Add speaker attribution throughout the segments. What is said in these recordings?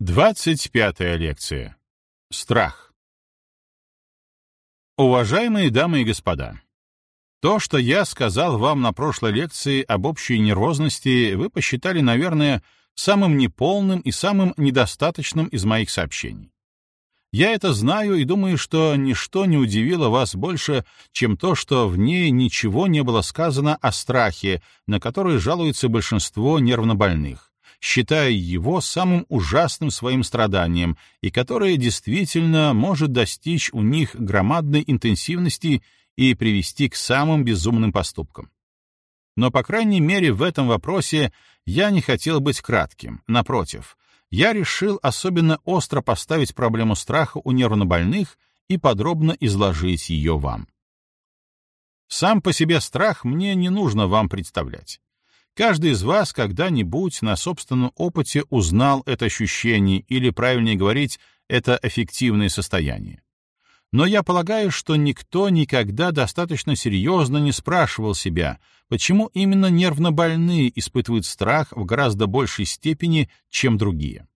Speaker 1: Двадцать пятая лекция. Страх. Уважаемые дамы и господа, то, что я сказал вам на прошлой лекции об общей нервозности, вы посчитали, наверное, самым неполным и самым недостаточным из моих сообщений. Я это знаю и думаю, что ничто не удивило вас больше, чем то, что в ней ничего не было сказано о страхе, на который жалуется большинство нервнобольных, считая его самым ужасным своим страданием и которое действительно может достичь у них громадной интенсивности и привести к самым безумным поступкам. Но, по крайней мере, в этом вопросе я не хотел быть кратким. Напротив, я решил особенно остро поставить проблему страха у нервнобольных и подробно изложить ее вам. Сам по себе страх мне не нужно вам представлять. Каждый из вас когда-нибудь на собственном опыте узнал это ощущение, или, правильнее говорить, это эффективное состояние. Но я полагаю, что никто никогда достаточно серьезно не спрашивал себя, почему именно нервнобольные испытывают страх в гораздо большей степени, чем другие.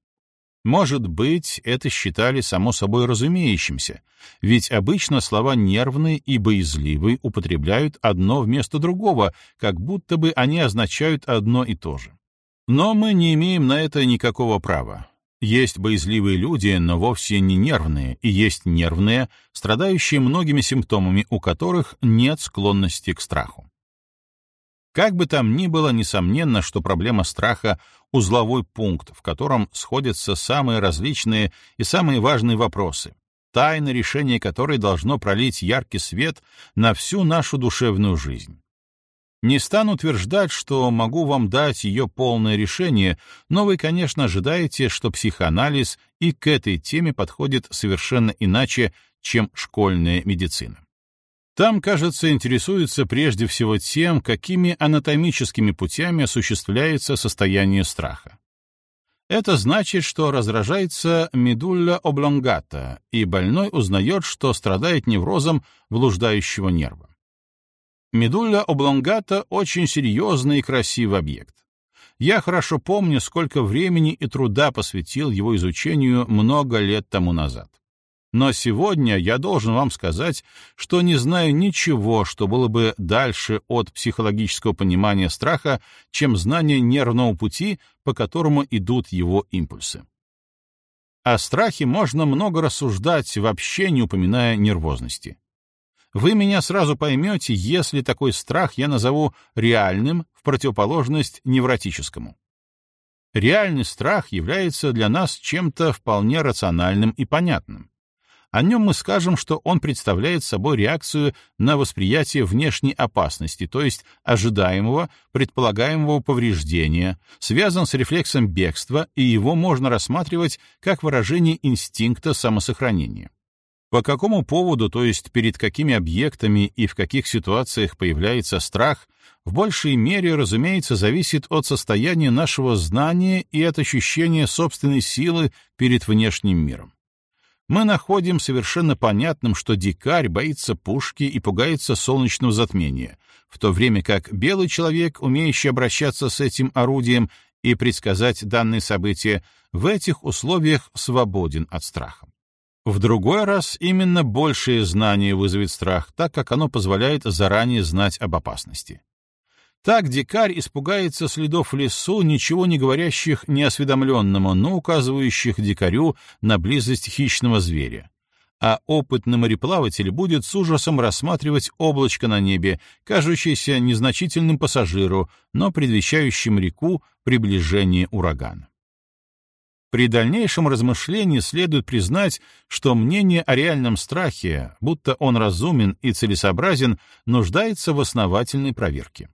Speaker 1: Может быть, это считали само собой разумеющимся, ведь обычно слова «нервный» и «боязливый» употребляют одно вместо другого, как будто бы они означают одно и то же. Но мы не имеем на это никакого права. Есть боязливые люди, но вовсе не нервные, и есть нервные, страдающие многими симптомами, у которых нет склонности к страху. Как бы там ни было, несомненно, что проблема страха — узловой пункт, в котором сходятся самые различные и самые важные вопросы, тайна решения которой должно пролить яркий свет на всю нашу душевную жизнь. Не стану утверждать, что могу вам дать ее полное решение, но вы, конечно, ожидаете, что психоанализ и к этой теме подходит совершенно иначе, чем школьная медицина. Там, кажется, интересуются прежде всего тем, какими анатомическими путями осуществляется состояние страха. Это значит, что раздражается медулля облонгата, и больной узнает, что страдает неврозом блуждающего нерва. Медулля облонгата — очень серьезный и красивый объект. Я хорошо помню, сколько времени и труда посвятил его изучению много лет тому назад. Но сегодня я должен вам сказать, что не знаю ничего, что было бы дальше от психологического понимания страха, чем знание нервного пути, по которому идут его импульсы. О страхе можно много рассуждать, вообще не упоминая нервозности. Вы меня сразу поймете, если такой страх я назову реальным в противоположность невротическому. Реальный страх является для нас чем-то вполне рациональным и понятным. О нем мы скажем, что он представляет собой реакцию на восприятие внешней опасности, то есть ожидаемого, предполагаемого повреждения, связан с рефлексом бегства, и его можно рассматривать как выражение инстинкта самосохранения. По какому поводу, то есть перед какими объектами и в каких ситуациях появляется страх, в большей мере, разумеется, зависит от состояния нашего знания и от ощущения собственной силы перед внешним миром мы находим совершенно понятным, что дикарь боится пушки и пугается солнечного затмения, в то время как белый человек, умеющий обращаться с этим орудием и предсказать данные события, в этих условиях свободен от страха. В другой раз именно большее знание вызовет страх, так как оно позволяет заранее знать об опасности. Так дикарь испугается следов в лесу, ничего не говорящих неосведомленному, но указывающих дикарю на близость хищного зверя. А опытный мореплаватель будет с ужасом рассматривать облачко на небе, кажущееся незначительным пассажиру, но предвещающим реку приближение урагана. При дальнейшем размышлении следует признать, что мнение о реальном страхе, будто он разумен и целесообразен, нуждается в основательной проверке.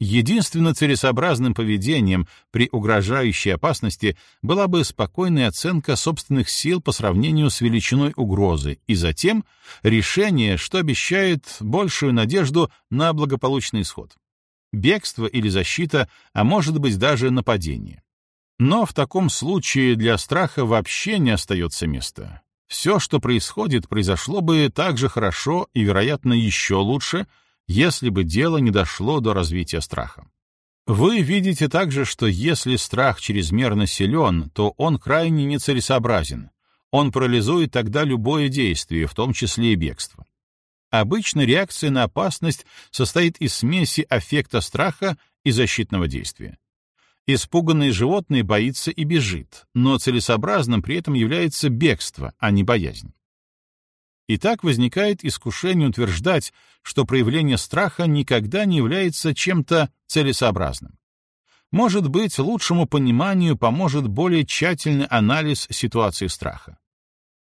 Speaker 1: Единственно целесообразным поведением при угрожающей опасности была бы спокойная оценка собственных сил по сравнению с величиной угрозы и затем решение, что обещает большую надежду на благополучный исход. Бегство или защита, а может быть даже нападение. Но в таком случае для страха вообще не остается места. Все, что происходит, произошло бы так же хорошо и, вероятно, еще лучше — если бы дело не дошло до развития страха. Вы видите также, что если страх чрезмерно силен, то он крайне нецелесообразен. Он парализует тогда любое действие, в том числе и бегство. Обычно реакция на опасность состоит из смеси аффекта страха и защитного действия. Испуганное животное боится и бежит, но целесообразным при этом является бегство, а не боязнь. И так возникает искушение утверждать, что проявление страха никогда не является чем-то целесообразным. Может быть, лучшему пониманию поможет более тщательный анализ ситуации страха.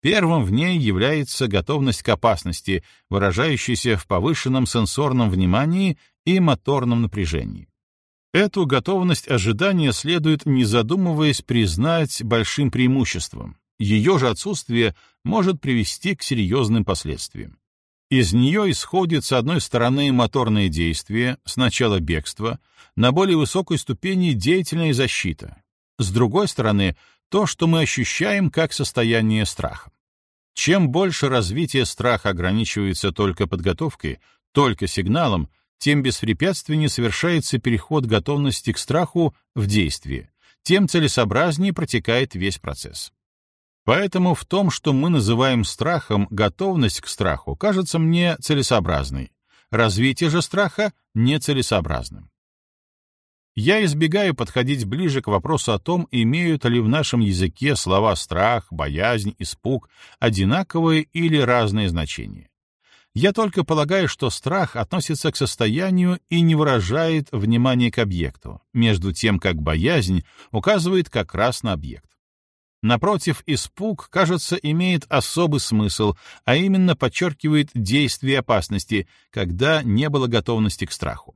Speaker 1: Первым в ней является готовность к опасности, выражающаяся в повышенном сенсорном внимании и моторном напряжении. Эту готовность ожидания следует, не задумываясь, признать большим преимуществом. Ее же отсутствие может привести к серьезным последствиям. Из нее исходит, с одной стороны, моторное действие, сначала бегство, на более высокой ступени деятельная защита, с другой стороны, то, что мы ощущаем как состояние страха. Чем больше развитие страха ограничивается только подготовкой, только сигналом, тем беспрепятственнее совершается переход готовности к страху в действие, тем целесообразнее протекает весь процесс. Поэтому в том, что мы называем страхом, готовность к страху кажется мне целесообразной, развитие же страха — нецелесообразным. Я избегаю подходить ближе к вопросу о том, имеют ли в нашем языке слова «страх», «боязнь», «испуг» одинаковые или разные значения. Я только полагаю, что страх относится к состоянию и не выражает внимания к объекту, между тем как боязнь указывает как раз на объект. Напротив, испуг, кажется, имеет особый смысл, а именно подчеркивает действие опасности, когда не было готовности к страху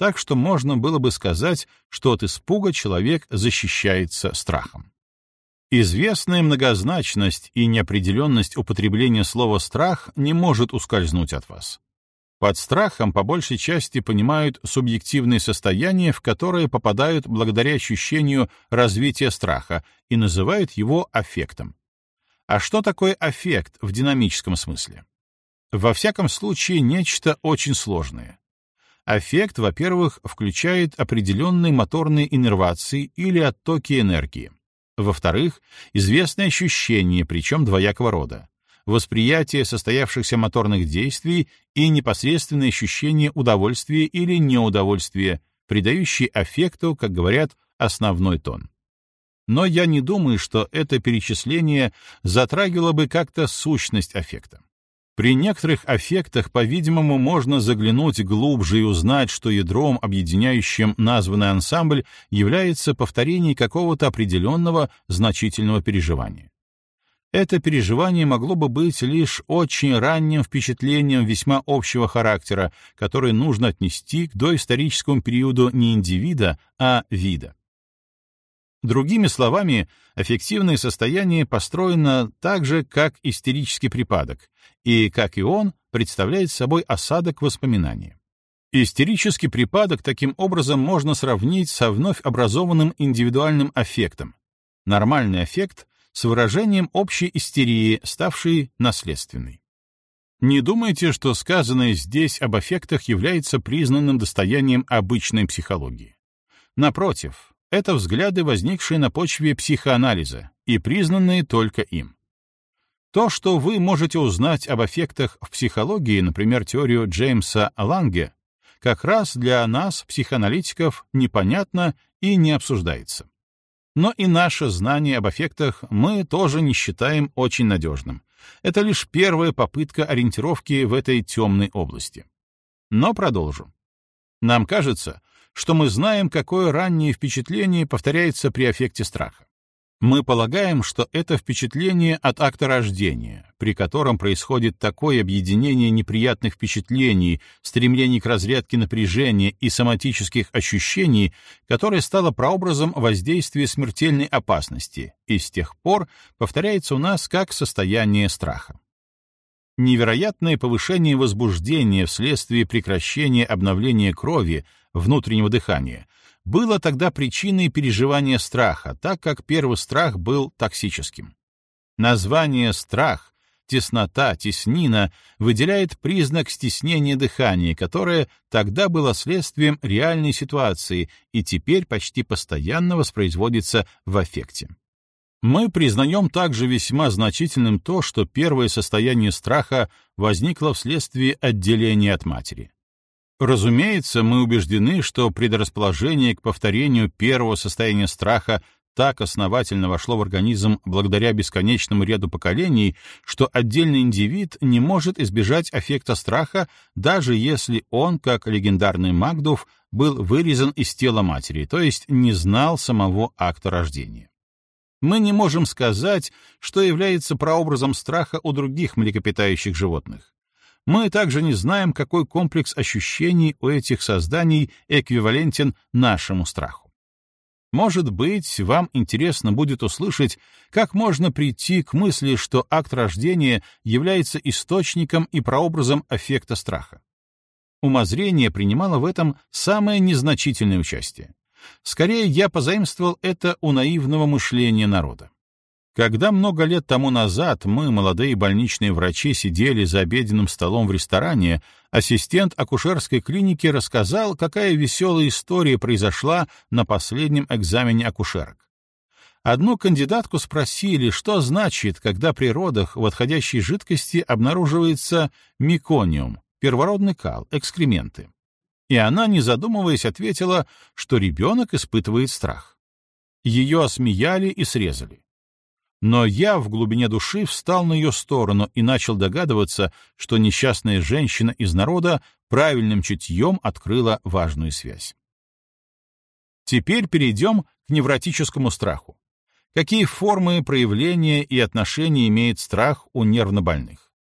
Speaker 1: так что можно было бы сказать, что от испуга человек защищается страхом. Известная многозначность и неопределенность употребления слова «страх» не может ускользнуть от вас. Под страхом по большей части понимают субъективные состояния, в которые попадают благодаря ощущению развития страха и называют его аффектом. А что такое аффект в динамическом смысле? Во всяком случае, нечто очень сложное. Аффект, во-первых, включает определенные моторные иннервации или оттоки энергии. Во-вторых, известные ощущения, причем двоякого рода. Восприятие состоявшихся моторных действий и непосредственное ощущение удовольствия или неудовольствия, придающие аффекту, как говорят, основной тон. Но я не думаю, что это перечисление затрагивало бы как-то сущность аффекта. При некоторых аффектах, по-видимому, можно заглянуть глубже и узнать, что ядром, объединяющим названный ансамбль, является повторение какого-то определенного значительного переживания. Это переживание могло бы быть лишь очень ранним впечатлением весьма общего характера, которое нужно отнести к доисторическому периоду не индивида, а вида. Другими словами, аффективное состояние построено так же, как истерический припадок, и, как и он, представляет собой осадок воспоминания. Истерический припадок таким образом можно сравнить со вновь образованным индивидуальным аффектом. Нормальный аффект с выражением общей истерии, ставшей наследственной. Не думайте, что сказанное здесь об аффектах является признанным достоянием обычной психологии. Напротив, это взгляды, возникшие на почве психоанализа и признанные только им. То, что вы можете узнать об эффектах в психологии, например, теорию Джеймса Ланге, как раз для нас, психоаналитиков, непонятно и не обсуждается. Но и наше знание об эффектах мы тоже не считаем очень надежным. Это лишь первая попытка ориентировки в этой темной области. Но продолжу. Нам кажется, что мы знаем, какое раннее впечатление повторяется при эффекте страха. Мы полагаем, что это впечатление от акта рождения, при котором происходит такое объединение неприятных впечатлений, стремлений к разрядке напряжения и соматических ощущений, которое стало прообразом воздействия смертельной опасности и с тех пор повторяется у нас как состояние страха. Невероятное повышение возбуждения вследствие прекращения обновления крови, внутреннего дыхания, было тогда причиной переживания страха, так как первый страх был токсическим. Название «страх» теснота, теснина выделяет признак стеснения дыхания, которое тогда было следствием реальной ситуации и теперь почти постоянно воспроизводится в аффекте. Мы признаем также весьма значительным то, что первое состояние страха возникло вследствие отделения от матери. Разумеется, мы убеждены, что предрасположение к повторению первого состояния страха так основательно вошло в организм благодаря бесконечному ряду поколений, что отдельный индивид не может избежать эффекта страха, даже если он, как легендарный Магдув, был вырезан из тела матери, то есть не знал самого акта рождения. Мы не можем сказать, что является прообразом страха у других млекопитающих животных. Мы также не знаем, какой комплекс ощущений у этих созданий эквивалентен нашему страху. Может быть, вам интересно будет услышать, как можно прийти к мысли, что акт рождения является источником и прообразом эффекта страха. Умозрение принимало в этом самое незначительное участие. Скорее, я позаимствовал это у наивного мышления народа. Когда много лет тому назад мы, молодые больничные врачи, сидели за обеденным столом в ресторане, ассистент акушерской клиники рассказал, какая веселая история произошла на последнем экзамене акушерок. Одну кандидатку спросили, что значит, когда при родах в отходящей жидкости обнаруживается мекониум, первородный кал, экскременты и она, не задумываясь, ответила, что ребенок испытывает страх. Ее осмеяли и срезали. Но я в глубине души встал на ее сторону и начал догадываться, что несчастная женщина из народа правильным чутьем открыла важную связь. Теперь перейдем к невротическому страху. Какие формы проявления и отношения имеет страх у нервнобольных?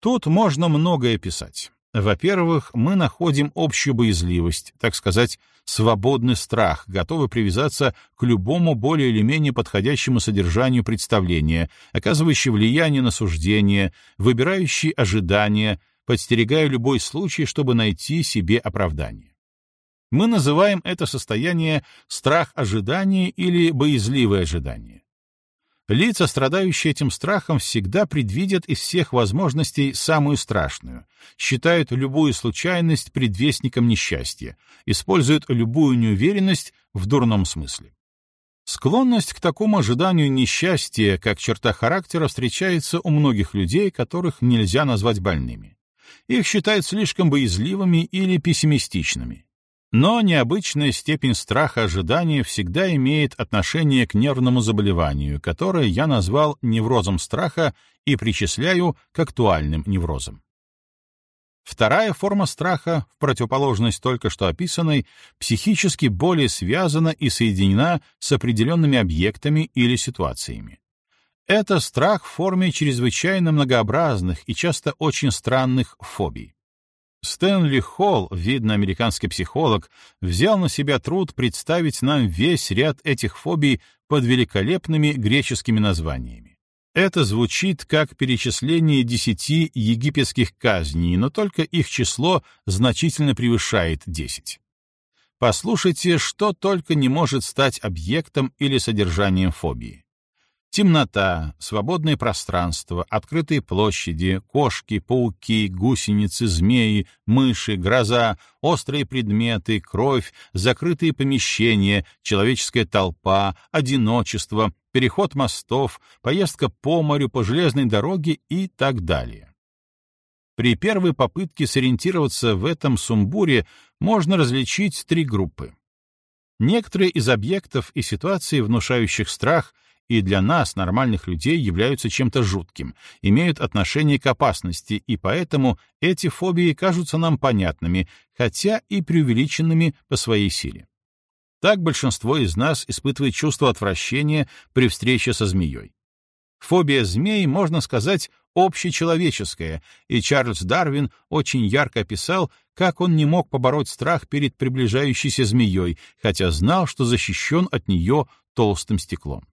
Speaker 1: Тут можно многое писать. Во-первых, мы находим общую боязливость, так сказать, свободный страх, готовый привязаться к любому более или менее подходящему содержанию представления, оказывающий влияние на суждение, выбирающий ожидания, подстерегая любой случай, чтобы найти себе оправдание. Мы называем это состояние страх ожидания или боязливое ожидание. Лица, страдающие этим страхом, всегда предвидят из всех возможностей самую страшную, считают любую случайность предвестником несчастья, используют любую неуверенность в дурном смысле. Склонность к такому ожиданию несчастья, как черта характера, встречается у многих людей, которых нельзя назвать больными. Их считают слишком боязливыми или пессимистичными. Но необычная степень страха ожидания всегда имеет отношение к нервному заболеванию, которое я назвал неврозом страха и причисляю к актуальным неврозам. Вторая форма страха, в противоположность только что описанной, психически более связана и соединена с определенными объектами или ситуациями. Это страх в форме чрезвычайно многообразных и часто очень странных фобий. Стэнли Холл, видно американский психолог, взял на себя труд представить нам весь ряд этих фобий под великолепными греческими названиями. Это звучит как перечисление десяти египетских казней, но только их число значительно превышает десять. Послушайте, что только не может стать объектом или содержанием фобии. Темнота, свободное пространство, открытые площади, кошки, пауки, гусеницы, змеи, мыши, гроза, острые предметы, кровь, закрытые помещения, человеческая толпа, одиночество, переход мостов, поездка по морю, по железной дороге и так далее. При первой попытке сориентироваться в этом сумбуре можно различить три группы. Некоторые из объектов и ситуаций, внушающих страх — и для нас, нормальных людей, являются чем-то жутким, имеют отношение к опасности, и поэтому эти фобии кажутся нам понятными, хотя и преувеличенными по своей силе. Так большинство из нас испытывает чувство отвращения при встрече со змеей. Фобия змей, можно сказать, общечеловеческая, и Чарльз Дарвин очень ярко описал, как он не мог побороть страх перед приближающейся змеей, хотя знал, что защищен от нее толстым стеклом.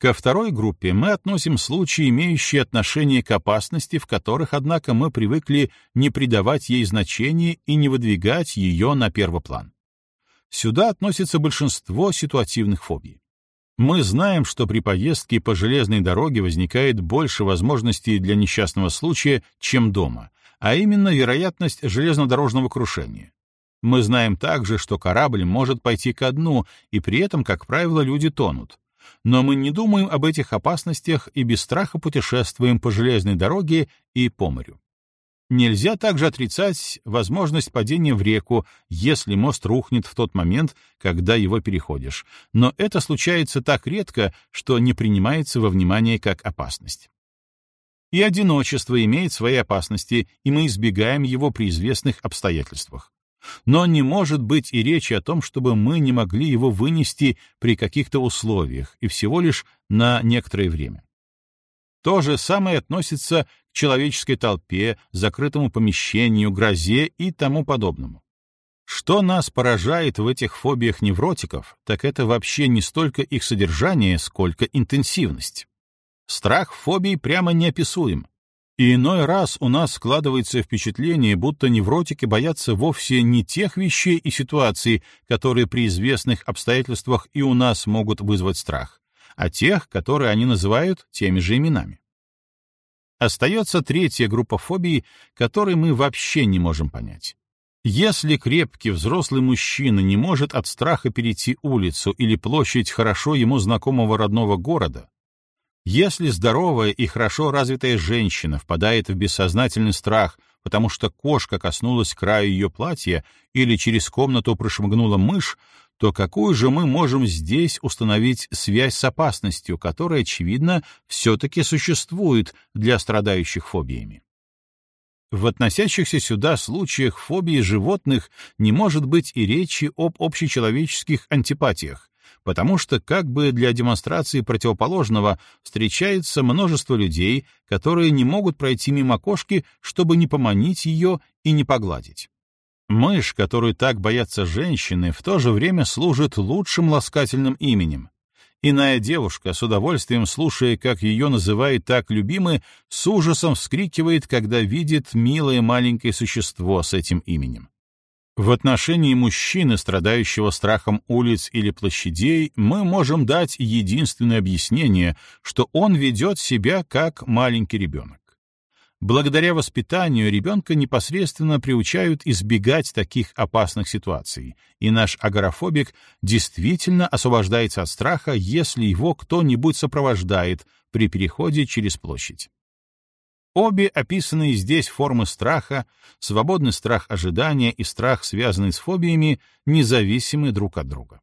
Speaker 1: Ко второй группе мы относим случаи, имеющие отношение к опасности, в которых, однако, мы привыкли не придавать ей значения и не выдвигать ее на первый план. Сюда относится большинство ситуативных фобий. Мы знаем, что при поездке по железной дороге возникает больше возможностей для несчастного случая, чем дома, а именно вероятность железнодорожного крушения. Мы знаем также, что корабль может пойти ко дну, и при этом, как правило, люди тонут. Но мы не думаем об этих опасностях и без страха путешествуем по железной дороге и по морю. Нельзя также отрицать возможность падения в реку, если мост рухнет в тот момент, когда его переходишь, но это случается так редко, что не принимается во внимание как опасность. И одиночество имеет свои опасности, и мы избегаем его при известных обстоятельствах. Но не может быть и речи о том, чтобы мы не могли его вынести при каких-то условиях и всего лишь на некоторое время. То же самое относится к человеческой толпе, закрытому помещению, грозе и тому подобному. Что нас поражает в этих фобиях невротиков, так это вообще не столько их содержание, сколько интенсивность. Страх фобий прямо неописуем. И иной раз у нас складывается впечатление, будто невротики боятся вовсе не тех вещей и ситуаций, которые при известных обстоятельствах и у нас могут вызвать страх, а тех, которые они называют теми же именами. Остается третья группа фобий, которой мы вообще не можем понять. Если крепкий взрослый мужчина не может от страха перейти улицу или площадь хорошо ему знакомого родного города, если здоровая и хорошо развитая женщина впадает в бессознательный страх, потому что кошка коснулась края ее платья или через комнату прошмыгнула мышь, то какую же мы можем здесь установить связь с опасностью, которая, очевидно, все-таки существует для страдающих фобиями? В относящихся сюда случаях фобии животных не может быть и речи об общечеловеческих антипатиях, потому что как бы для демонстрации противоположного встречается множество людей, которые не могут пройти мимо кошки, чтобы не поманить ее и не погладить. Мышь, которую так боятся женщины, в то же время служит лучшим ласкательным именем. Иная девушка, с удовольствием слушая, как ее называют так любимый, с ужасом вскрикивает, когда видит милое маленькое существо с этим именем. В отношении мужчины, страдающего страхом улиц или площадей, мы можем дать единственное объяснение, что он ведет себя как маленький ребенок. Благодаря воспитанию ребенка непосредственно приучают избегать таких опасных ситуаций, и наш агорафобик действительно освобождается от страха, если его кто-нибудь сопровождает при переходе через площадь. Обе описанные здесь формы страха, свободный страх ожидания и страх, связанный с фобиями, независимы друг от друга.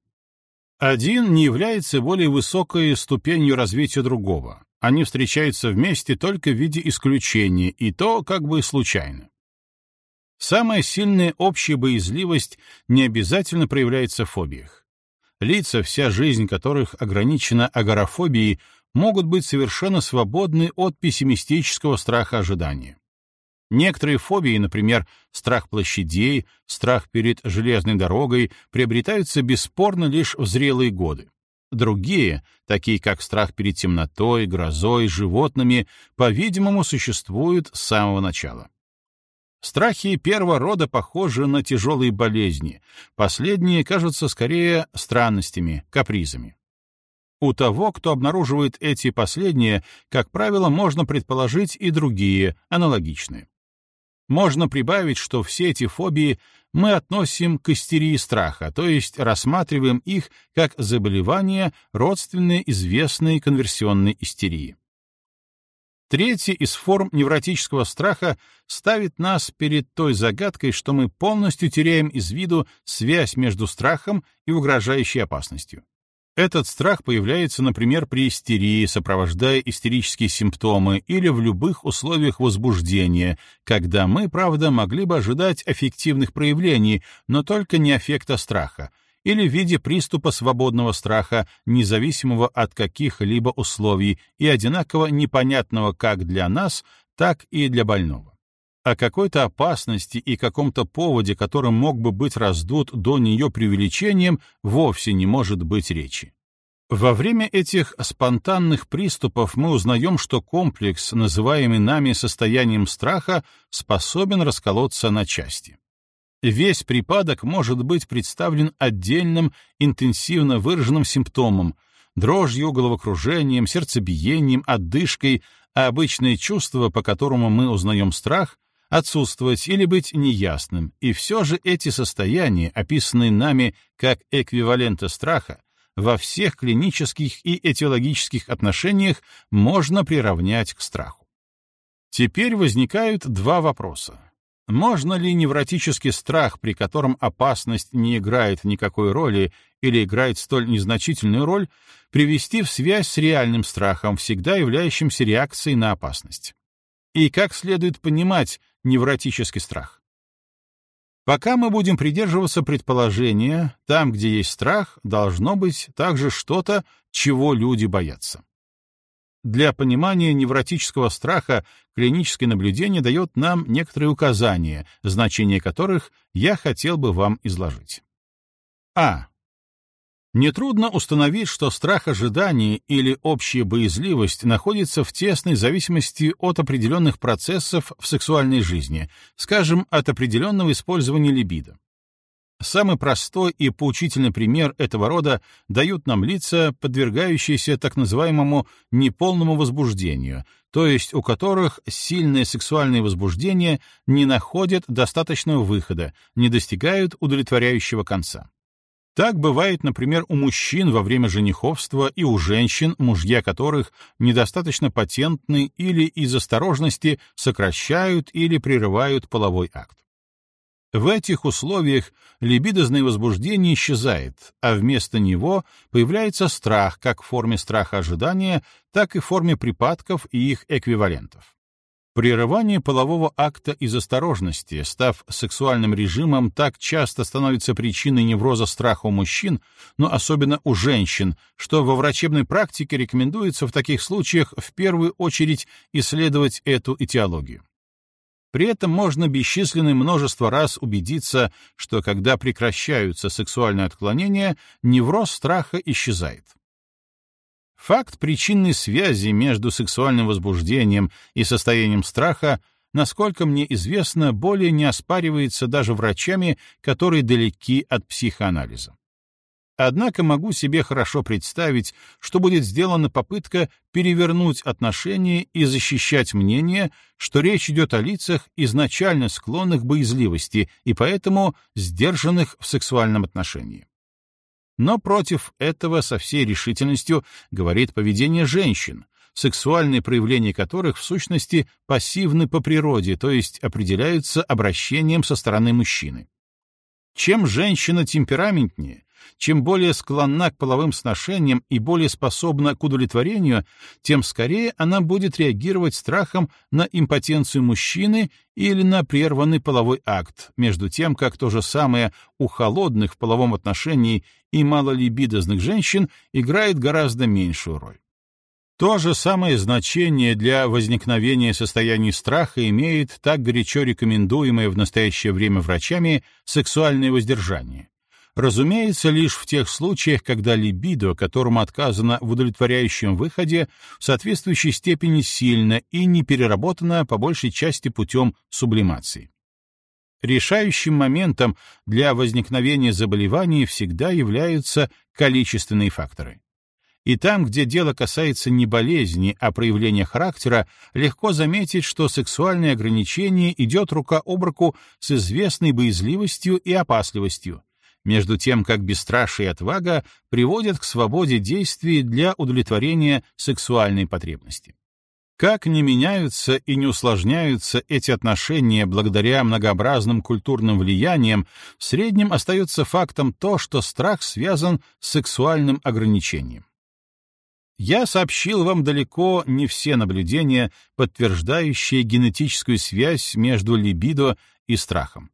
Speaker 1: Один не является более высокой ступенью развития другого, они встречаются вместе только в виде исключения, и то как бы случайно. Самая сильная общая боязливость не обязательно проявляется в фобиях. Лица, вся жизнь которых ограничена агорафобией, могут быть совершенно свободны от пессимистического страха ожидания. Некоторые фобии, например, страх площадей, страх перед железной дорогой, приобретаются бесспорно лишь в зрелые годы. Другие, такие как страх перед темнотой, грозой, животными, по-видимому, существуют с самого начала. Страхи первого рода похожи на тяжелые болезни, последние кажутся скорее странностями, капризами. У того, кто обнаруживает эти последние, как правило, можно предположить и другие, аналогичные. Можно прибавить, что все эти фобии мы относим к истерии страха, то есть рассматриваем их как заболевания, родственные известной конверсионной истерии. Третья из форм невротического страха ставит нас перед той загадкой, что мы полностью теряем из виду связь между страхом и угрожающей опасностью. Этот страх появляется, например, при истерии, сопровождая истерические симптомы или в любых условиях возбуждения, когда мы, правда, могли бы ожидать аффективных проявлений, но только не аффекта страха, или в виде приступа свободного страха, независимого от каких-либо условий и одинаково непонятного как для нас, так и для больного. О какой-то опасности и каком-то поводе, которым мог бы быть раздут до нее преувеличением, вовсе не может быть речи. Во время этих спонтанных приступов мы узнаем, что комплекс, называемый нами состоянием страха, способен расколоться на части. Весь припадок может быть представлен отдельным интенсивно выраженным симптомом, дрожью, головокружением, сердцебиением, отдышкой, а обычное чувство, по которому мы узнаем страх, отсутствовать или быть неясным, и все же эти состояния, описанные нами как эквиваленты страха, во всех клинических и этиологических отношениях можно приравнять к страху. Теперь возникают два вопроса. Можно ли невротический страх, при котором опасность не играет никакой роли или играет столь незначительную роль, привести в связь с реальным страхом, всегда являющимся реакцией на опасность? И как следует понимать невротический страх? Пока мы будем придерживаться предположения, там, где есть страх, должно быть также что-то, чего люди боятся. Для понимания невротического страха клиническое наблюдение дает нам некоторые указания, значение которых я хотел бы вам изложить. А. Нетрудно установить, что страх ожидания или общая боязливость находится в тесной зависимости от определенных процессов в сексуальной жизни, скажем, от определенного использования либидо. Самый простой и поучительный пример этого рода дают нам лица, подвергающиеся так называемому неполному возбуждению, то есть у которых сильное сексуальное возбуждение не находит достаточного выхода, не достигают удовлетворяющего конца. Так бывает, например, у мужчин во время жениховства и у женщин, мужья которых недостаточно патентны или из осторожности сокращают или прерывают половой акт. В этих условиях либидозное возбуждение исчезает, а вместо него появляется страх как в форме страха ожидания, так и в форме припадков и их эквивалентов. Прерывание полового акта из осторожности, став сексуальным режимом, так часто становится причиной невроза страха у мужчин, но особенно у женщин, что во врачебной практике рекомендуется в таких случаях в первую очередь исследовать эту этиологию. При этом можно бесчисленное множество раз убедиться, что когда прекращаются сексуальные отклонения, невроз страха исчезает. Факт причинной связи между сексуальным возбуждением и состоянием страха, насколько мне известно, более не оспаривается даже врачами, которые далеки от психоанализа. Однако могу себе хорошо представить, что будет сделана попытка перевернуть отношения и защищать мнение, что речь идет о лицах, изначально склонных к боязливости и поэтому сдержанных в сексуальном отношении. Но против этого со всей решительностью говорит поведение женщин, сексуальные проявления которых в сущности пассивны по природе, то есть определяются обращением со стороны мужчины. Чем женщина темпераментнее, чем более склонна к половым сношениям и более способна к удовлетворению, тем скорее она будет реагировать страхом на импотенцию мужчины или на прерванный половой акт, между тем, как то же самое у холодных в половом отношении и малолибидозных женщин играет гораздо меньшую роль. То же самое значение для возникновения состояний страха имеет так горячо рекомендуемое в настоящее время врачами сексуальное воздержание. Разумеется, лишь в тех случаях, когда либидо, которому отказано в удовлетворяющем выходе, в соответствующей степени сильно и не переработано по большей части путем сублимации. Решающим моментом для возникновения заболеваний всегда являются количественные факторы. И там, где дело касается не болезни, а проявления характера, легко заметить, что сексуальное ограничение идет рука об руку с известной боязливостью и опасливостью, между тем как бесстрашие и отвага приводят к свободе действий для удовлетворения сексуальной потребности. Как не меняются и не усложняются эти отношения благодаря многообразным культурным влияниям, в среднем остается фактом то, что страх связан с сексуальным ограничением. Я сообщил вам далеко не все наблюдения, подтверждающие генетическую связь между либидо и страхом.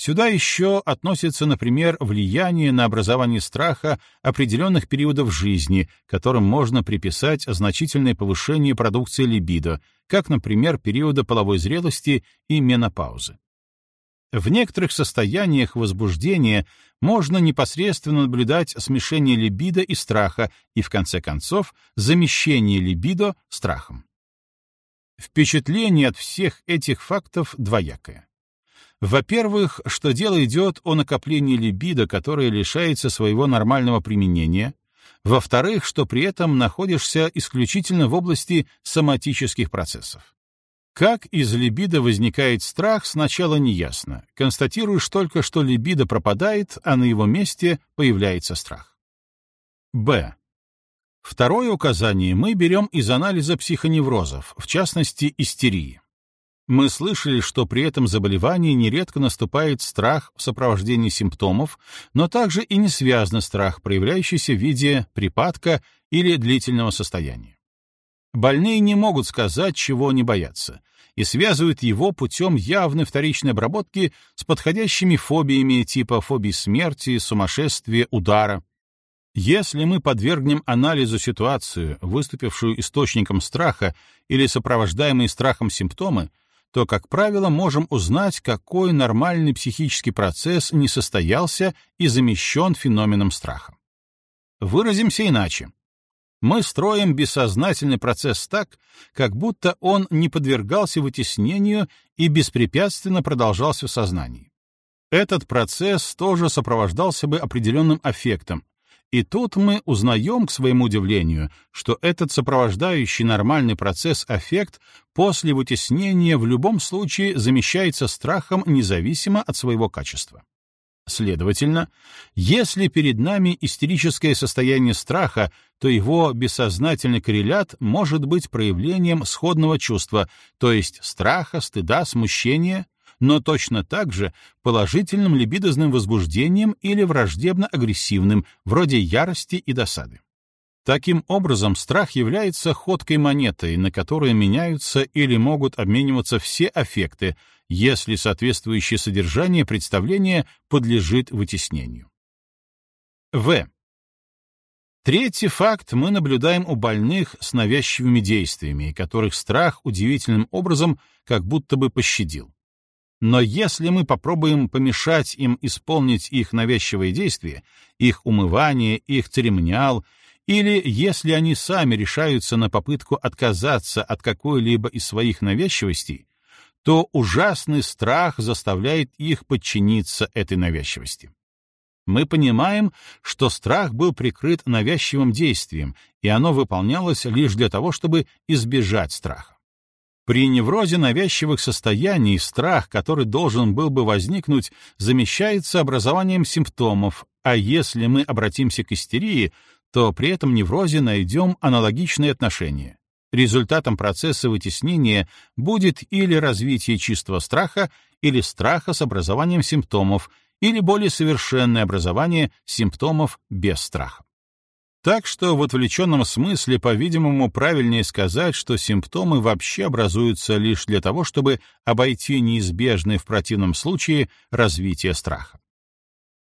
Speaker 1: Сюда еще относится, например, влияние на образование страха определенных периодов жизни, которым можно приписать значительное повышение продукции либидо, как, например, периода половой зрелости и менопаузы. В некоторых состояниях возбуждения можно непосредственно наблюдать смешение либидо и страха и, в конце концов, замещение либидо страхом. Впечатление от всех этих фактов двоякое. Во-первых, что дело идет о накоплении либидо, которое лишается своего нормального применения, Во-вторых, что при этом находишься исключительно в области соматических процессов. Как из либидо возникает страх, сначала неясно. Констатируешь только, что либидо пропадает, а на его месте появляется страх. Б. Второе указание мы берем из анализа психоневрозов, в частности, истерии. Мы слышали, что при этом заболевании нередко наступает страх в сопровождении симптомов, но также и не связан страх, проявляющийся в виде припадка или длительного состояния. Больные не могут сказать, чего они боятся, и связывают его путем явной вторичной обработки с подходящими фобиями типа фобии смерти, сумасшествия, удара. Если мы подвергнем анализу ситуацию, выступившую источником страха или сопровождаемые страхом симптомы, то, как правило, можем узнать, какой нормальный психический процесс не состоялся и замещен феноменом страха. Выразимся иначе. Мы строим бессознательный процесс так, как будто он не подвергался вытеснению и беспрепятственно продолжался в сознании. Этот процесс тоже сопровождался бы определенным аффектом, и тут мы узнаем, к своему удивлению, что этот сопровождающий нормальный процесс аффект после вытеснения в любом случае замещается страхом независимо от своего качества. Следовательно, если перед нами истерическое состояние страха, то его бессознательный коррелят может быть проявлением сходного чувства, то есть страха, стыда, смущения, но точно так же положительным либидозным возбуждением или враждебно-агрессивным, вроде ярости и досады. Таким образом, страх является ходкой монетой, на которой меняются или могут обмениваться все аффекты, если соответствующее содержание представления подлежит вытеснению. В. Третий факт мы наблюдаем у больных с навязчивыми действиями, которых страх удивительным образом как будто бы пощадил. Но если мы попробуем помешать им исполнить их навязчивые действия, их умывание, их церемониал, или если они сами решаются на попытку отказаться от какой-либо из своих навязчивостей, то ужасный страх заставляет их подчиниться этой навязчивости. Мы понимаем, что страх был прикрыт навязчивым действием, и оно выполнялось лишь для того, чтобы избежать страха. При неврозе навязчивых состояний страх, который должен был бы возникнуть, замещается образованием симптомов, а если мы обратимся к истерии, то при этом неврозе найдем аналогичные отношения. Результатом процесса вытеснения будет или развитие чистого страха, или страха с образованием симптомов, или более совершенное образование симптомов без страха. Так что в отвлеченном смысле, по-видимому, правильнее сказать, что симптомы вообще образуются лишь для того, чтобы обойти неизбежное в противном случае развитие страха.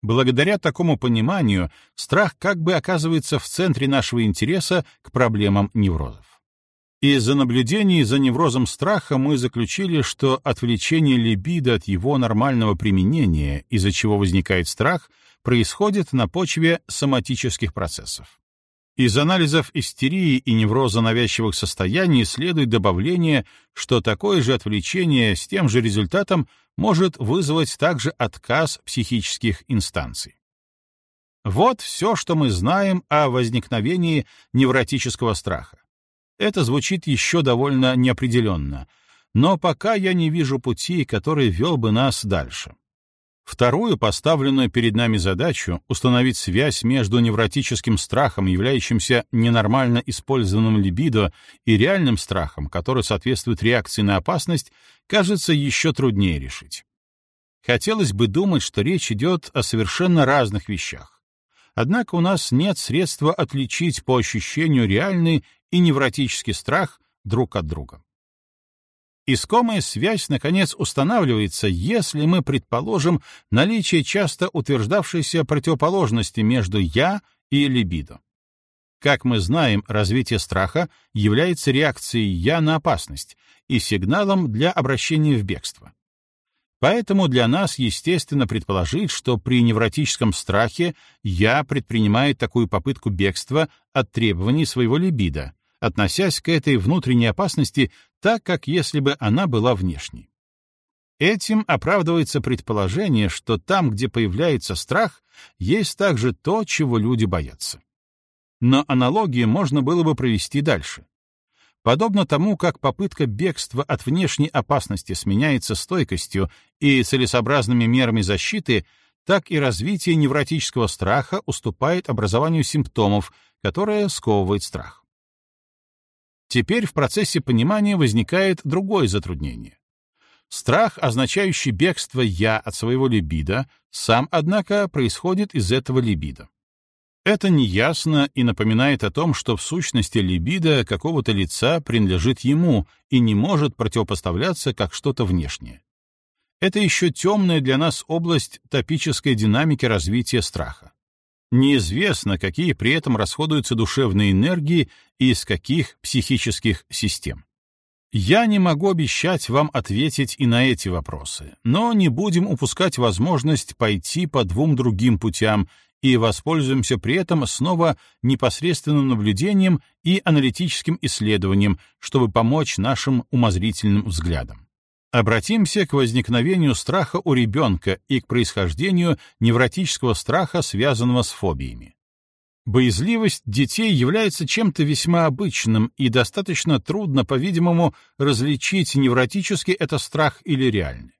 Speaker 1: Благодаря такому пониманию страх как бы оказывается в центре нашего интереса к проблемам неврозов. Из-за наблюдений за неврозом страха мы заключили, что отвлечение либидо от его нормального применения, из-за чего возникает страх, происходит на почве соматических процессов. Из анализов истерии и невроза навязчивых состояний следует добавление, что такое же отвлечение с тем же результатом может вызвать также отказ психических инстанций. Вот все, что мы знаем о возникновении невротического страха. Это звучит еще довольно неопределенно, но пока я не вижу пути, который вел бы нас дальше. Вторую поставленную перед нами задачу — установить связь между невротическим страхом, являющимся ненормально использованным либидо, и реальным страхом, который соответствует реакции на опасность, кажется еще труднее решить. Хотелось бы думать, что речь идет о совершенно разных вещах. Однако у нас нет средства отличить по ощущению реальный и невротический страх друг от друга. Искомая связь, наконец, устанавливается, если мы предположим наличие часто утверждавшейся противоположности между «я» и либидо. Как мы знаем, развитие страха является реакцией «я» на опасность и сигналом для обращения в бегство. Поэтому для нас естественно предположить, что при невротическом страхе «я» предпринимает такую попытку бегства от требований своего либидо, относясь к этой внутренней опасности так, как если бы она была внешней. Этим оправдывается предположение, что там, где появляется страх, есть также то, чего люди боятся. Но аналогию можно было бы провести дальше. Подобно тому, как попытка бегства от внешней опасности сменяется стойкостью и целесообразными мерами защиты, так и развитие невротического страха уступает образованию симптомов, которое сковывает страх. Теперь в процессе понимания возникает другое затруднение. Страх, означающий бегство «я» от своего либидо, сам, однако, происходит из этого либидо. Это неясно и напоминает о том, что в сущности либидо какого-то лица принадлежит ему и не может противопоставляться как что-то внешнее. Это еще темная для нас область топической динамики развития страха. Неизвестно, какие при этом расходуются душевные энергии и из каких психических систем. Я не могу обещать вам ответить и на эти вопросы, но не будем упускать возможность пойти по двум другим путям и воспользуемся при этом снова непосредственным наблюдением и аналитическим исследованием, чтобы помочь нашим умозрительным взглядам. Обратимся к возникновению страха у ребенка и к происхождению невротического страха, связанного с фобиями. Боязливость детей является чем-то весьма обычным, и достаточно трудно, по-видимому, различить, невротический это страх или реальный.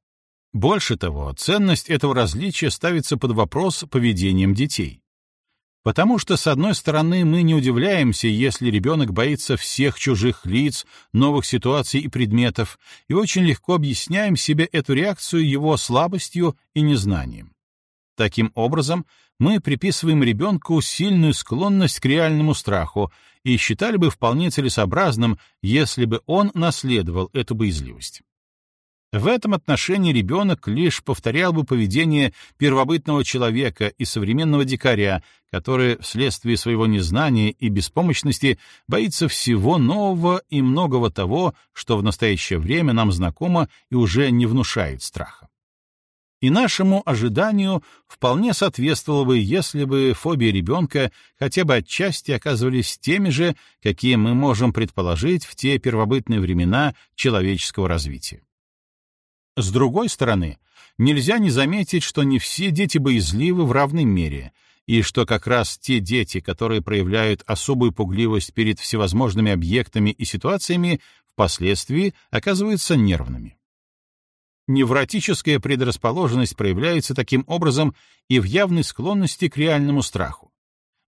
Speaker 1: Больше того, ценность этого различия ставится под вопрос поведением детей. Потому что, с одной стороны, мы не удивляемся, если ребенок боится всех чужих лиц, новых ситуаций и предметов, и очень легко объясняем себе эту реакцию его слабостью и незнанием. Таким образом, мы приписываем ребенку сильную склонность к реальному страху и считали бы вполне целесообразным, если бы он наследовал эту боязливость. В этом отношении ребенок лишь повторял бы поведение первобытного человека и современного дикаря, который вследствие своего незнания и беспомощности боится всего нового и многого того, что в настоящее время нам знакомо и уже не внушает страха. И нашему ожиданию вполне соответствовало бы, если бы фобии ребенка хотя бы отчасти оказывались теми же, какие мы можем предположить в те первобытные времена человеческого развития. С другой стороны, нельзя не заметить, что не все дети боязливы в равной мере, и что как раз те дети, которые проявляют особую пугливость перед всевозможными объектами и ситуациями, впоследствии оказываются нервными. Невротическая предрасположенность проявляется таким образом и в явной склонности к реальному страху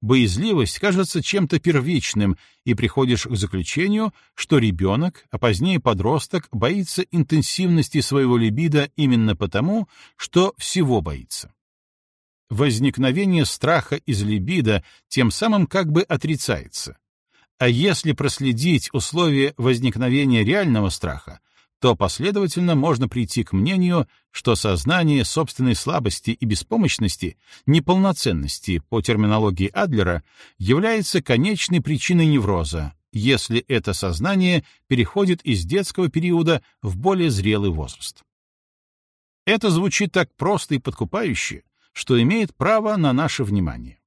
Speaker 1: боязливость кажется чем-то первичным, и приходишь к заключению, что ребенок, а позднее подросток, боится интенсивности своего либидо именно потому, что всего боится. Возникновение страха из либидо тем самым как бы отрицается. А если проследить условия возникновения реального страха, то последовательно можно прийти к мнению, что сознание собственной слабости и беспомощности, неполноценности по терминологии Адлера, является конечной причиной невроза, если это сознание переходит из детского периода в более зрелый возраст. Это звучит так просто и подкупающе, что имеет право на наше внимание.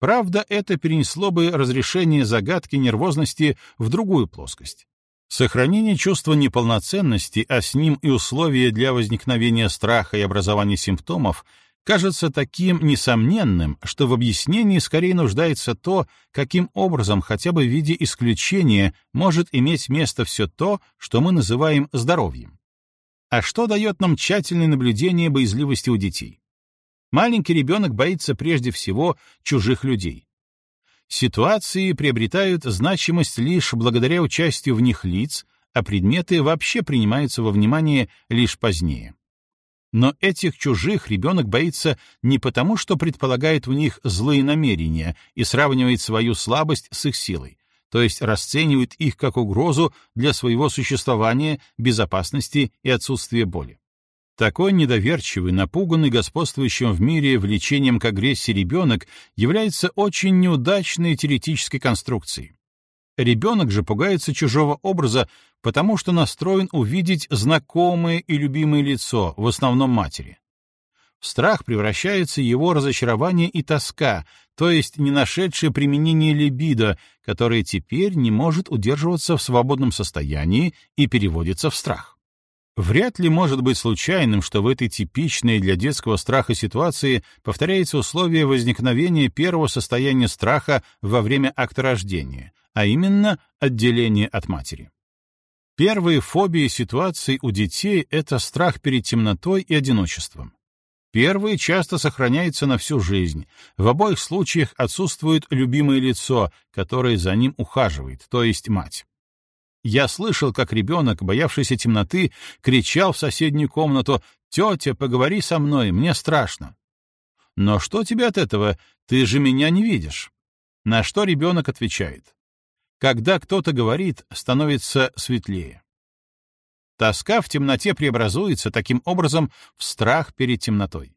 Speaker 1: Правда, это перенесло бы разрешение загадки нервозности в другую плоскость Сохранение чувства неполноценности, а с ним и условия для возникновения страха и образования симптомов, кажется таким несомненным, что в объяснении скорее нуждается то, каким образом хотя бы в виде исключения может иметь место все то, что мы называем здоровьем. А что дает нам тщательное наблюдение боязливости у детей? Маленький ребенок боится прежде всего чужих людей. Ситуации приобретают значимость лишь благодаря участию в них лиц, а предметы вообще принимаются во внимание лишь позднее. Но этих чужих ребенок боится не потому, что предполагает в них злые намерения и сравнивает свою слабость с их силой, то есть расценивает их как угрозу для своего существования, безопасности и отсутствия боли. Такой недоверчивый, напуганный господствующим в мире влечением к агрессии ребенок является очень неудачной теоретической конструкцией. Ребенок же пугается чужого образа, потому что настроен увидеть знакомое и любимое лицо, в основном матери. В страх превращается его разочарование и тоска, то есть не нашедшее применение либидо, которое теперь не может удерживаться в свободном состоянии и переводится в страх. Вряд ли может быть случайным, что в этой типичной для детского страха ситуации повторяется условие возникновения первого состояния страха во время акта рождения, а именно отделение от матери. Первые фобии ситуаций у детей — это страх перед темнотой и одиночеством. Первые часто сохраняются на всю жизнь. В обоих случаях отсутствует любимое лицо, которое за ним ухаживает, то есть мать. Я слышал, как ребенок, боявшийся темноты, кричал в соседнюю комнату «Тетя, поговори со мной, мне страшно». «Но что тебе от этого? Ты же меня не видишь». На что ребенок отвечает «Когда кто-то говорит, становится светлее». Тоска в темноте преобразуется таким образом в страх перед темнотой.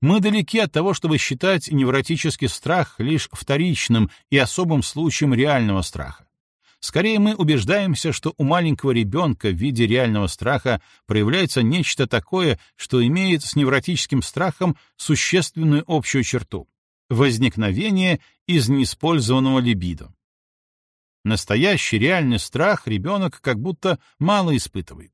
Speaker 1: Мы далеки от того, чтобы считать невротический страх лишь вторичным и особым случаем реального страха. Скорее мы убеждаемся, что у маленького ребенка в виде реального страха проявляется нечто такое, что имеет с невротическим страхом существенную общую черту — возникновение из неиспользованного либидо. Настоящий реальный страх ребенок как будто мало испытывает.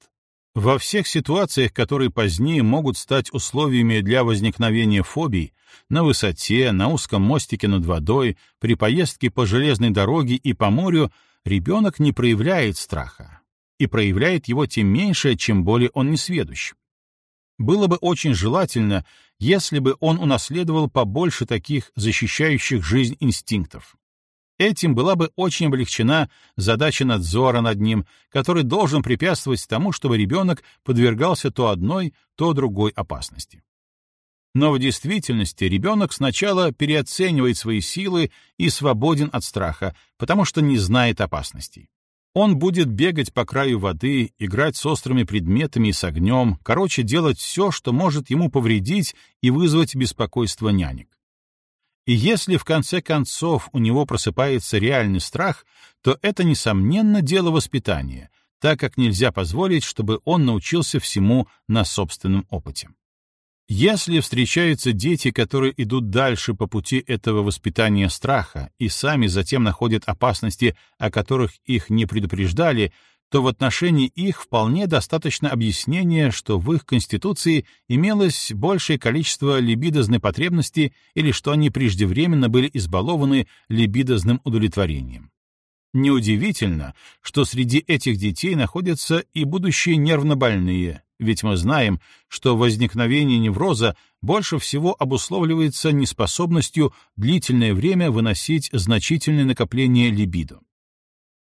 Speaker 1: Во всех ситуациях, которые позднее могут стать условиями для возникновения фобий, на высоте, на узком мостике над водой, при поездке по железной дороге и по морю, ребенок не проявляет страха, и проявляет его тем меньше, чем более он несведущ. Было бы очень желательно, если бы он унаследовал побольше таких защищающих жизнь инстинктов. Этим была бы очень облегчена задача надзора над ним, который должен препятствовать тому, чтобы ребенок подвергался то одной, то другой опасности. Но в действительности ребенок сначала переоценивает свои силы и свободен от страха, потому что не знает опасностей. Он будет бегать по краю воды, играть с острыми предметами и с огнем, короче, делать все, что может ему повредить и вызвать беспокойство нянек. И если в конце концов у него просыпается реальный страх, то это, несомненно, дело воспитания, так как нельзя позволить, чтобы он научился всему на собственном опыте. Если встречаются дети, которые идут дальше по пути этого воспитания страха и сами затем находят опасности, о которых их не предупреждали, то в отношении их вполне достаточно объяснения, что в их конституции имелось большее количество либидозной потребности или что они преждевременно были избалованы либидозным удовлетворением. Неудивительно, что среди этих детей находятся и будущие нервнобольные, ведь мы знаем, что возникновение невроза больше всего обусловливается неспособностью длительное время выносить значительное накопление либидо.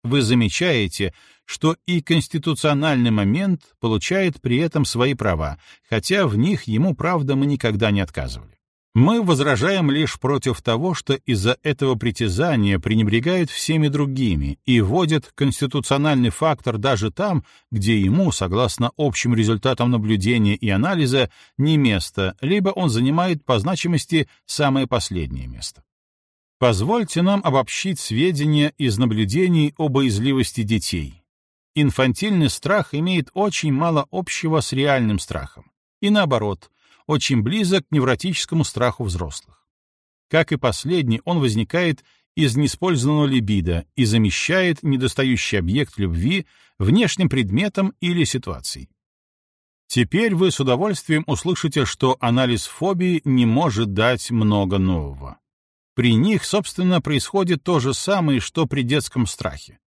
Speaker 1: Вы замечаете, что и конституциональный момент получает при этом свои права, хотя в них ему, правда, мы никогда не отказывали. Мы возражаем лишь против того, что из-за этого притязания пренебрегают всеми другими и вводят конституциональный фактор даже там, где ему, согласно общим результатам наблюдения и анализа, не место, либо он занимает по значимости самое последнее место. Позвольте нам обобщить сведения из наблюдений о боязливости детей. Инфантильный страх имеет очень мало общего с реальным страхом. И наоборот, очень близок к невротическому страху взрослых. Как и последний, он возникает из неиспользованного либидо и замещает недостающий объект любви внешним предметом или ситуацией. Теперь вы с удовольствием услышите, что анализ фобии не может дать много нового. При них, собственно, происходит то же самое, что при детском страхе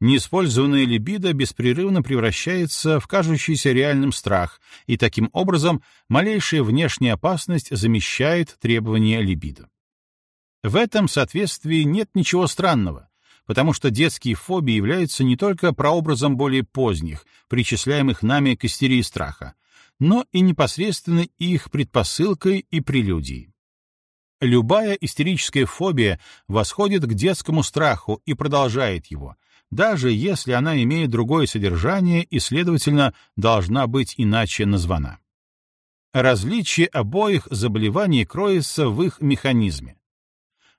Speaker 1: неиспользованная либидо беспрерывно превращается в кажущийся реальным страх, и таким образом малейшая внешняя опасность замещает требования либидо. В этом соответствии нет ничего странного, потому что детские фобии являются не только прообразом более поздних, причисляемых нами к истерии страха, но и непосредственно их предпосылкой и прелюдией. Любая истерическая фобия восходит к детскому страху и продолжает его, даже если она имеет другое содержание и, следовательно, должна быть иначе названа. Различие обоих заболеваний кроется в их механизме.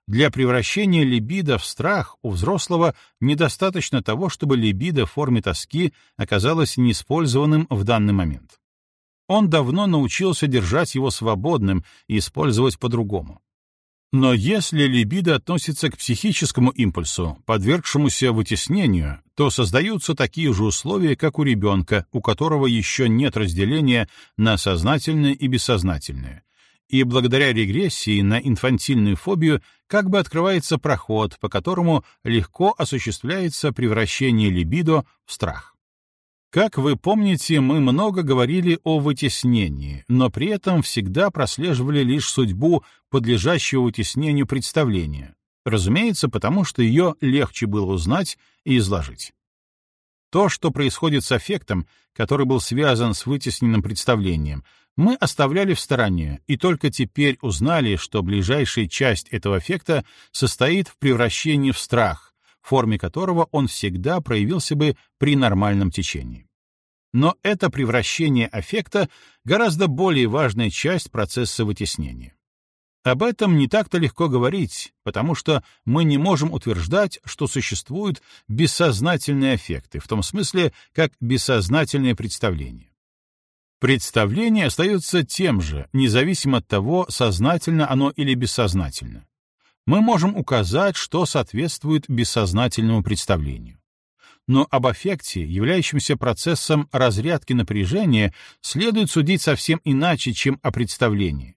Speaker 1: Для превращения либидо в страх у взрослого недостаточно того, чтобы либидо в форме тоски оказалось неиспользованным в данный момент. Он давно научился держать его свободным и использовать по-другому. Но если либидо относится к психическому импульсу, подвергшемуся вытеснению, то создаются такие же условия, как у ребенка, у которого еще нет разделения на сознательное и бессознательное. И благодаря регрессии на инфантильную фобию как бы открывается проход, по которому легко осуществляется превращение либидо в страх. Как вы помните, мы много говорили о вытеснении, но при этом всегда прослеживали лишь судьбу подлежащего вытеснению представления, Разумеется, потому что ее легче было узнать и изложить. То, что происходит с аффектом, который был связан с вытесненным представлением, мы оставляли в стороне и только теперь узнали, что ближайшая часть этого эффекта состоит в превращении в страх, в форме которого он всегда проявился бы при нормальном течении. Но это превращение аффекта гораздо более важная часть процесса вытеснения. Об этом не так-то легко говорить, потому что мы не можем утверждать, что существуют бессознательные эффекты, в том смысле, как бессознательные представления. Представление остается тем же, независимо от того, сознательно оно или бессознательно. Мы можем указать, что соответствует бессознательному представлению. Но об аффекте, являющемся процессом разрядки напряжения, следует судить совсем иначе, чем о представлении,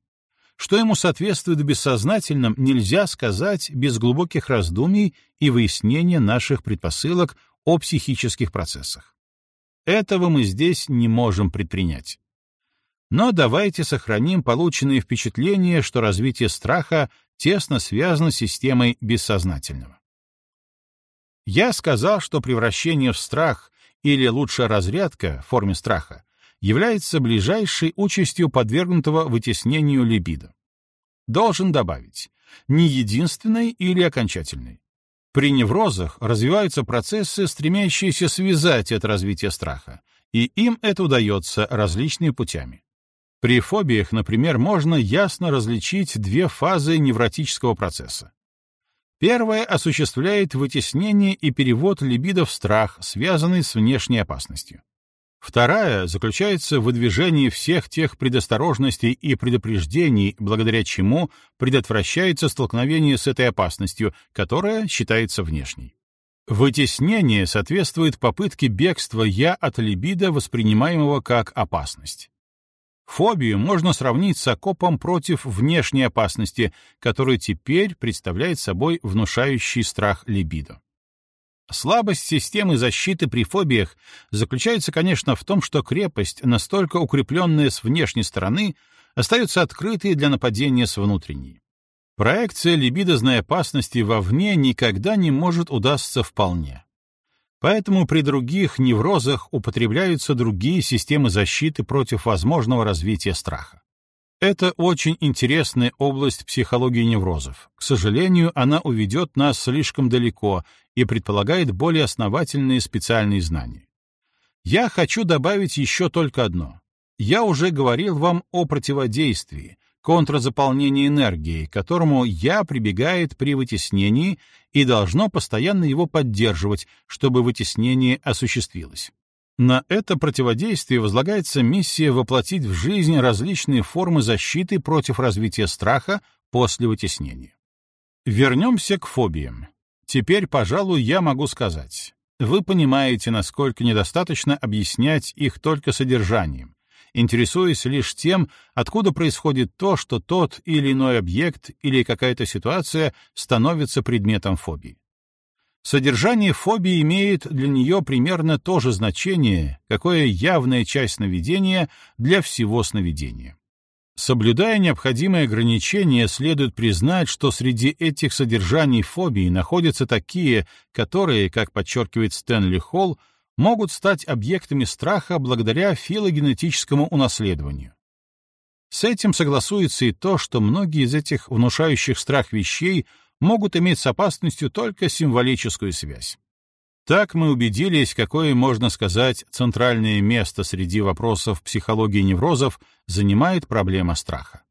Speaker 1: что ему соответствует в бессознательном, нельзя сказать без глубоких раздумий и выяснения наших предпосылок о психических процессах. Этого мы здесь не можем предпринять. Но давайте сохраним полученные впечатления, что развитие страха тесно связано с системой бессознательного. Я сказал, что превращение в страх, или лучше разрядка в форме страха, является ближайшей участью подвергнутого вытеснению либидо. Должен добавить, не единственной или окончательной. При неврозах развиваются процессы, стремящиеся связать это развитие страха, и им это удается различными путями. При фобиях, например, можно ясно различить две фазы невротического процесса. Первая осуществляет вытеснение и перевод либидо в страх, связанный с внешней опасностью. Вторая заключается в выдвижении всех тех предосторожностей и предупреждений, благодаря чему предотвращается столкновение с этой опасностью, которая считается внешней. Вытеснение соответствует попытке бегства «я» от либидо, воспринимаемого как опасность. Фобию можно сравнить с окопом против внешней опасности, который теперь представляет собой внушающий страх либидо. Слабость системы защиты при фобиях заключается, конечно, в том, что крепость, настолько укрепленная с внешней стороны, остается открытой для нападения с внутренней. Проекция либидозной опасности вовне никогда не может удастся вполне. Поэтому при других неврозах употребляются другие системы защиты против возможного развития страха. Это очень интересная область психологии неврозов. К сожалению, она уведет нас слишком далеко и предполагает более основательные специальные знания. Я хочу добавить еще только одно. Я уже говорил вам о противодействии, контрзаполнении энергии, к которому я прибегает при вытеснении и должно постоянно его поддерживать, чтобы вытеснение осуществилось. На это противодействие возлагается миссия воплотить в жизнь различные формы защиты против развития страха после вытеснения. Вернемся к фобиям. Теперь, пожалуй, я могу сказать. Вы понимаете, насколько недостаточно объяснять их только содержанием, интересуясь лишь тем, откуда происходит то, что тот или иной объект или какая-то ситуация становится предметом фобии. Содержание фобии имеет для нее примерно то же значение, какое явная часть сновидения для всего сновидения. Соблюдая необходимые ограничения, следует признать, что среди этих содержаний фобии находятся такие, которые, как подчеркивает Стэнли Холл, могут стать объектами страха благодаря филогенетическому унаследованию. С этим согласуется и то, что многие из этих внушающих страх вещей могут иметь с опасностью только символическую связь. Так мы убедились, какое, можно сказать, центральное место среди вопросов психологии неврозов занимает проблема страха.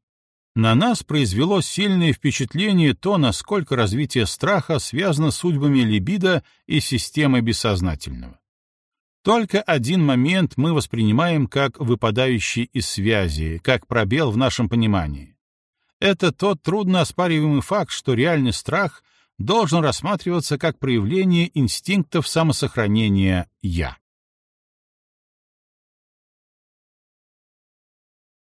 Speaker 1: На нас произвело сильное впечатление то, насколько развитие страха связано с судьбами либидо и системой бессознательного. Только один момент мы воспринимаем как выпадающий из связи, как пробел в нашем понимании. Это тот трудно оспариваемый факт, что реальный страх должен рассматриваться как проявление инстинктов самосохранения «я».